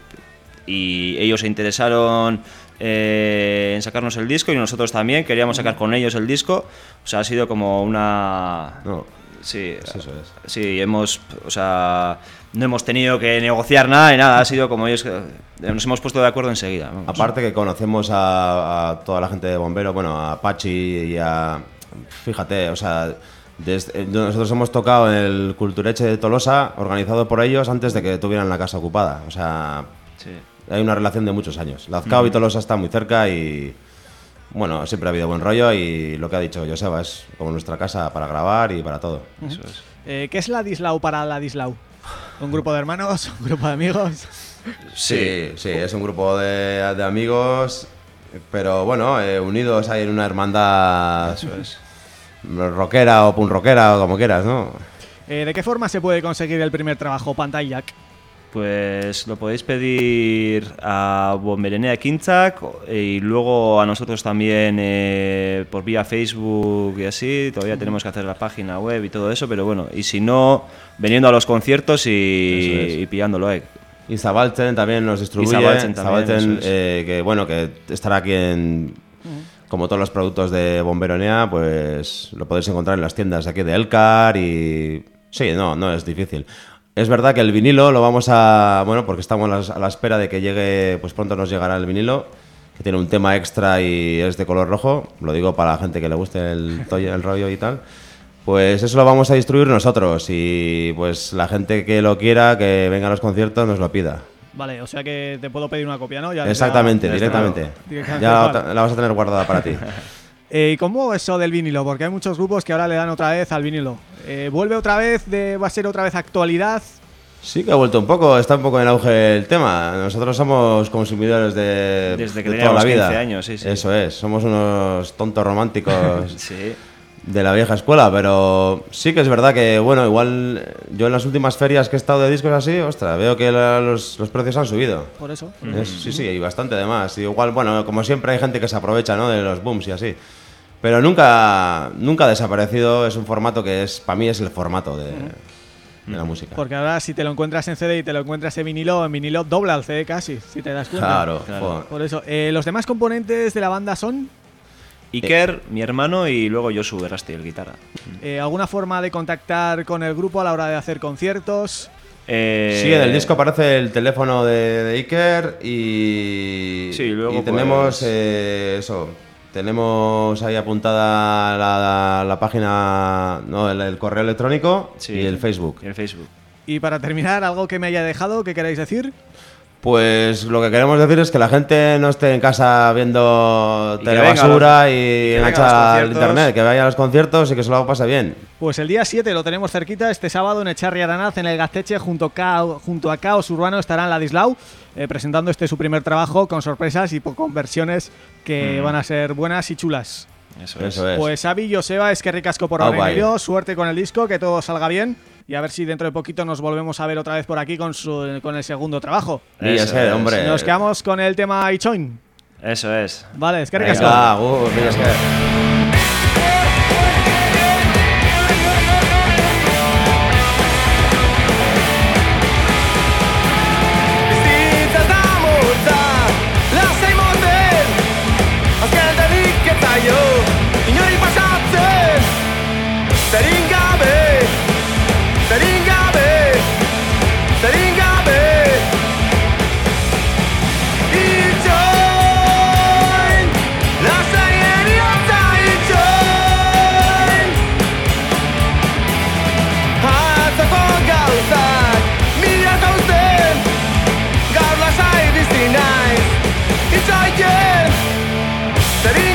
y ellos se interesaron eh, en sacarnos el disco y nosotros también queríamos sacar con ellos el disco. O sea, ha sido como una... No, sí, eso es. Sí, hemos... O sea, no hemos tenido que negociar nada y nada, ha sido como ellos... Nos hemos puesto de acuerdo enseguida. Aparte que conocemos a, toda la gente de Bombero, bueno, a Pachi y a... Fíjate, o sea... nosotros hemos tocado en el Cultureche de Tolosa, organizado por ellos antes de que tuvieran la casa ocupada. O sea, sí hay una relación de muchos años. Lazcao y Tolosa está muy cerca y bueno, siempre ha habido buen rollo y lo que ha dicho Joseba es como nuestra casa para grabar y para todo. Eso es. Eh, ¿Qué es Ladislau para Ladislau? ¿Un grupo de hermanos? ¿Un grupo de amigos? Sí, sí, es un grupo de, amigos, pero bueno, eh, unidos en una hermandad Eso es. rockera o punk rockera o como quieras, ¿no? Eh, ¿De qué forma se puede conseguir el primer trabajo, Pantallac? Pues lo podéis pedir a Bomberenea Quintac y luego a nosotros también eh, por vía Facebook y así. Todavía tenemos que hacer la página web y todo eso, pero bueno, y si no, veniendo a los conciertos y, y pillándolo. Eh. Y Zabalten también nos distribuye. Y Zabalten también, Zabalten, eso es. eh, que bueno, que estará aquí en. Como todos los productos de Bomberonea, pues lo podéis encontrar en las tiendas aquí de Elcar y. Sí, no, no es difícil. Es verdad que el vinilo lo vamos a. Bueno, porque estamos a la, espera de que llegue. Pues pronto nos llegará el vinilo, que tiene un tema extra y es de color rojo. Lo digo para la gente que le guste el, [LAUGHS] el rollo y tal. Pues eso lo vamos a distribuir nosotros y pues la gente que lo quiera, que venga a los conciertos, nos lo pida. Vale, o sea que te puedo pedir una copia, ¿no? Ya- Exactamente, ya- directamente. Directamente, Ya la, la vas a tener guardada para ti. [LAUGHS] Eh, ¿Y cómo eso del vinilo? Porque hay muchos grupos que ahora le dan otra vez al vinilo. Eh, ¿Vuelve otra vez? De, ¿Va a ser otra vez actualidad? Sí que ha vuelto un poco, está un poco en auge el tema. Nosotros somos consumidores de, Desde que de toda la vida. 15 años, sí, sí. Eso es, somos unos tontos románticos [LAUGHS] Sí. De la vieja escuela, pero sí que es verdad que, bueno, igual eh, yo en las últimas ferias que he estado de discos así, ostras, veo que la- los, los precios han subido. Por eso. Es- sí, sí, y bastante además. Y igual, bueno, como siempre hay gente que se aprovecha, ¿no? De los booms y así. Pero nunca, nunca ha desaparecido. Es un formato que es, para mí es el formato de, de la música. Porque ahora si te lo encuentras en CD y te lo encuentras en vinilo, en vinilo dobla el CD casi, si te das cuenta. Claro, joder. Por eso, eh, los demás componentes de la banda son Iker, mi hermano, y luego Josu Berrasti, el guitarra. eh, alguna forma de contactar con el grupo a la hora de hacer conciertos. Eh, Sí, en el disco aparece el teléfono de, de Iker y, Sí, luego, y tenemos pues- eh, eso. Tenemos ahí apuntada la, la página, no, el, el correo electrónico Sí. y el Facebook. Y el Facebook. Y para terminar, algo que me haya dejado, ¿qué queréis decir? Pues lo que queremos decir es que la gente no esté en casa viendo Y telebasura y que venga a los engancha al internet, que vaya a los conciertos y que se lo pase bien. Pues el día 7 lo tenemos cerquita, este sábado en Echarri Aranaz, en el Gazteche, junto, a Caos Urbano estarán Ladislau, eh, presentando este su primer trabajo con sorpresas y con versiones que Mm. van a ser buenas y chulas. Eso, Eso es. Pues Avi, Joseba, es que ricasco por bye. venido, suerte con el disco, que todo salga bien y a ver si dentro de poquito nos volvemos a ver otra vez por aquí con, su, con el segundo trabajo. Y es. hombre. Nos quedamos con el tema Ichoin. Eso es. Vale, es que Venga, ricasco. Disney nice. It's our guess that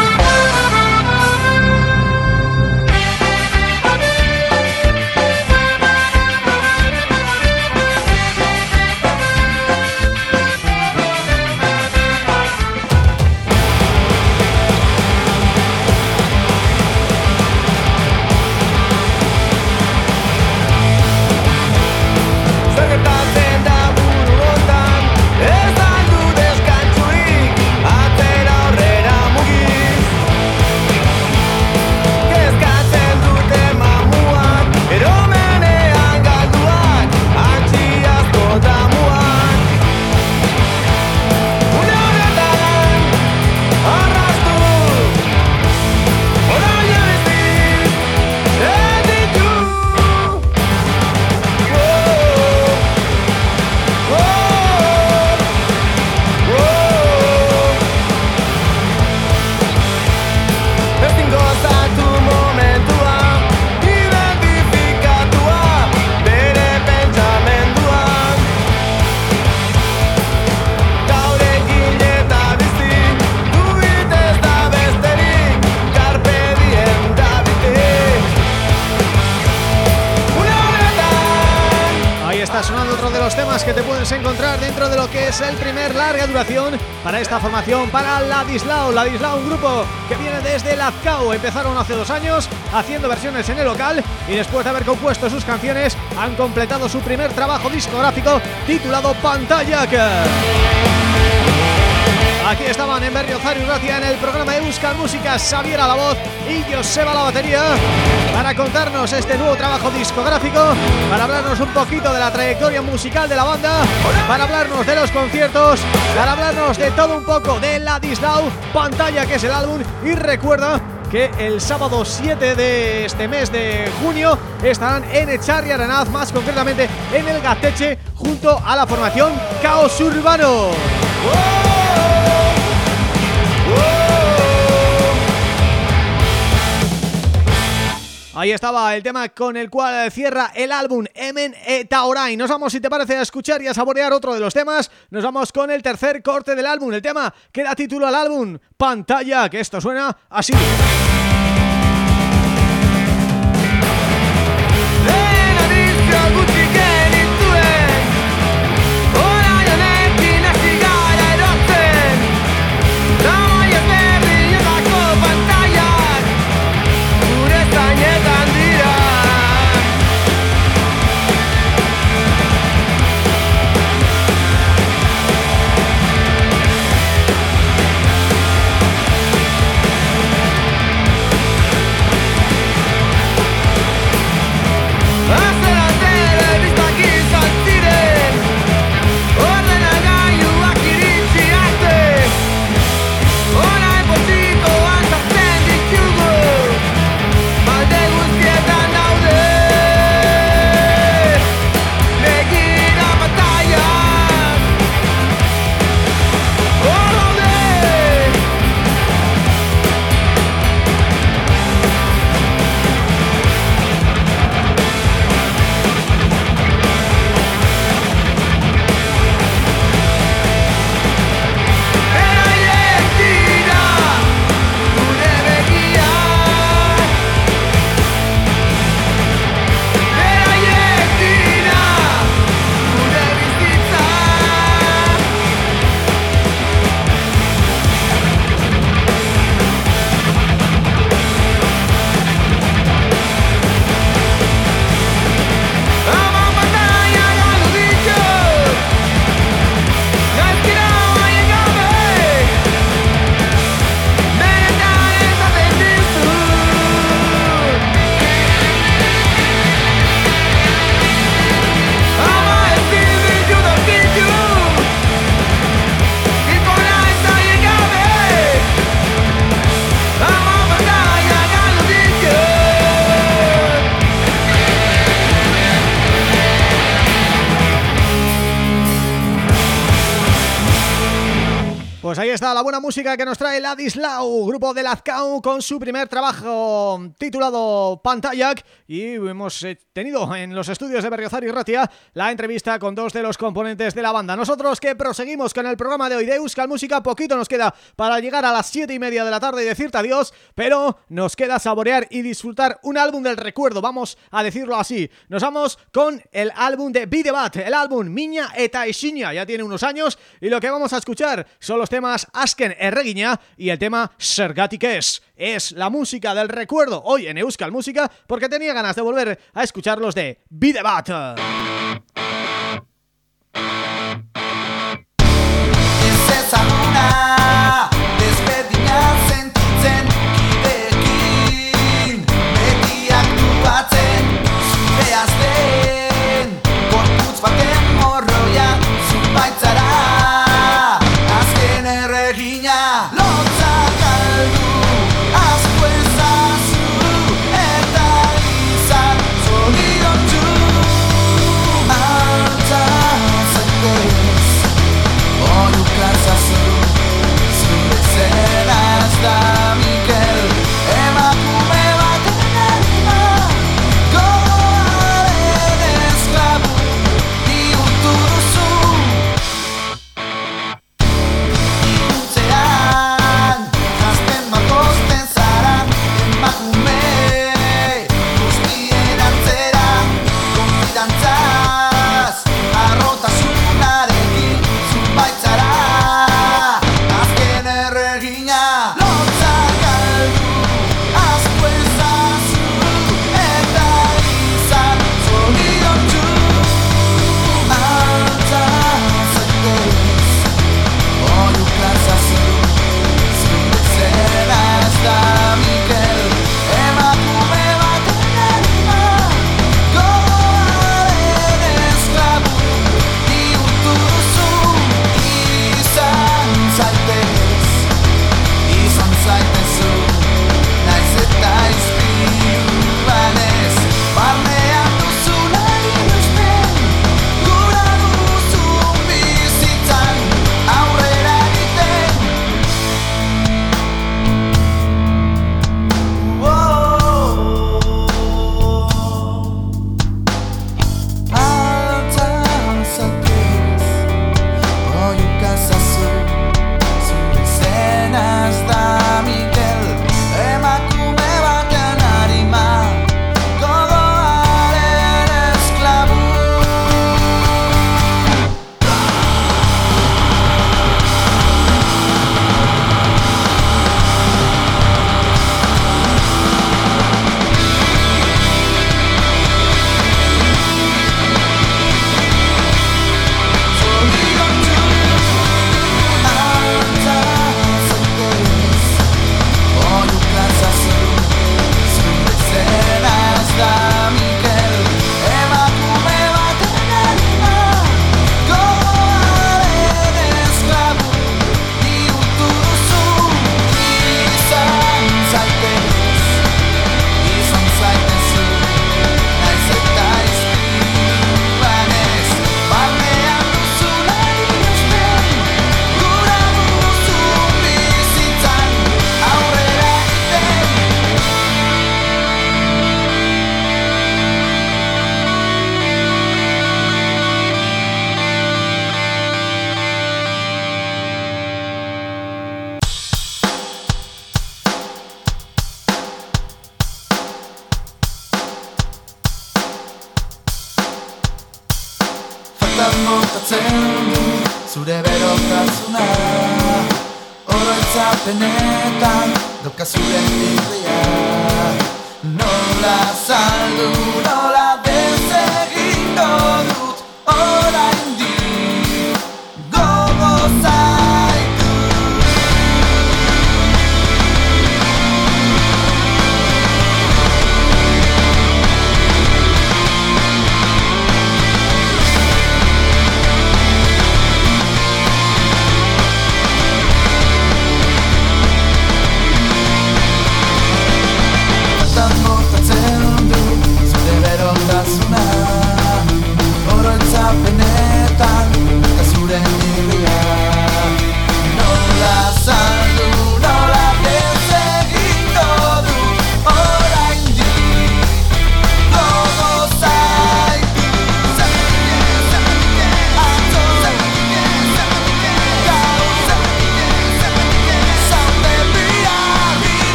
Empezaron hace dos años haciendo versiones en el local y después de haber compuesto sus canciones han completado su primer trabajo discográfico titulado Pantalla. Aquí estaban en Berriozar y Ratia en el programa de Buscar Música Xavier a la voz y Joseba la batería para contarnos este nuevo trabajo discográfico, para hablarnos un poquito de la trayectoria musical de la banda, para hablarnos de los conciertos, para hablarnos de todo un poco de la Dislau, pantalla que es el álbum y recuerda que el sábado 7 de este mes de junio estarán en Echarri Aranaz, más concretamente en el Gateche, junto a la formación Caos Urbano. Ahí estaba el tema con el cual cierra el álbum Emen Taorai. Nos vamos, si te parece, a escuchar y a saborear otro de los temas. Nos vamos con el tercer corte del álbum, el tema que da título al álbum, Pantalla, que esto suena así. La buena música que nos trae Ladislau, grupo de Lazcao con su primer trabajo titulado Pantallac y hemos eh, tenido en los estudios de Berriozar y Ratia la entrevista con dos de los componentes de la banda. Nosotros que proseguimos con el programa de hoy de Euskal Música, poquito nos queda para llegar a las siete y media de la tarde y decirte adiós, pero nos queda saborear y disfrutar un álbum del recuerdo, vamos a decirlo así. Nos vamos con el álbum de Bidebat, el álbum Miña eta ya tiene unos años y lo que vamos a escuchar son los temas Asken Erreguiña y el tema Sergatik es. Es la música del recuerdo hoy en Euskal Música porque tenía ganas de volver a escucharlos de Bidebat.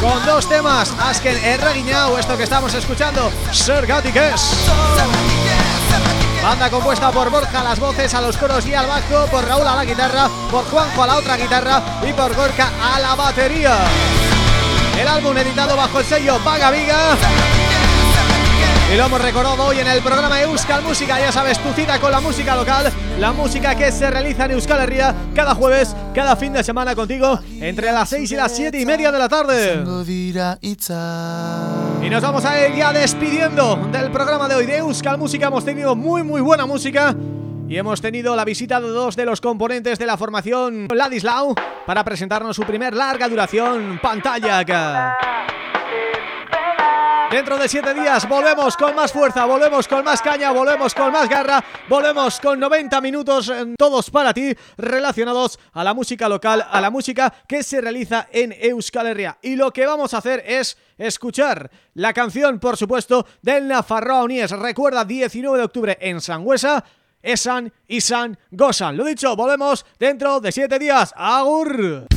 Con dos temas, Asken Erragina o esto que estamos escuchando, Sergatikes Banda compuesta por Borja a las voces, a los coros y al bajo Por Raúl a la guitarra, por Juanjo a la otra guitarra Y por Gorka a la batería. El álbum editado bajo el sello Vaga Viga y lo hemos recordado hoy en el programa Euskal Música, ya sabes, tu cita con la música local, la música que se realiza en Euskal Herria cada jueves, cada fin de semana contigo, entre las 6 y las 7 y media de la tarde. Y nos vamos a ir ya despidiendo del programa de hoy de Euskal Música, hemos tenido muy muy buena música y hemos tenido la visita de dos de los componentes de la formación Ladislau para presentarnos su primer larga duración, Pantalla. Dentro de siete días volvemos con más fuerza, volvemos con más caña, volvemos con más garra, volvemos con 90 minutos eh, todos para ti relacionados a la música local, a la música que se realiza en Euskal Herria. Y lo que vamos a hacer es escuchar la canción, por supuesto, del Nafarroa Unies. Recuerda, 19 de octubre en Sangüesa, Esan, Isan, Gosan. Lo dicho, volvemos dentro de siete días. ¡Agur!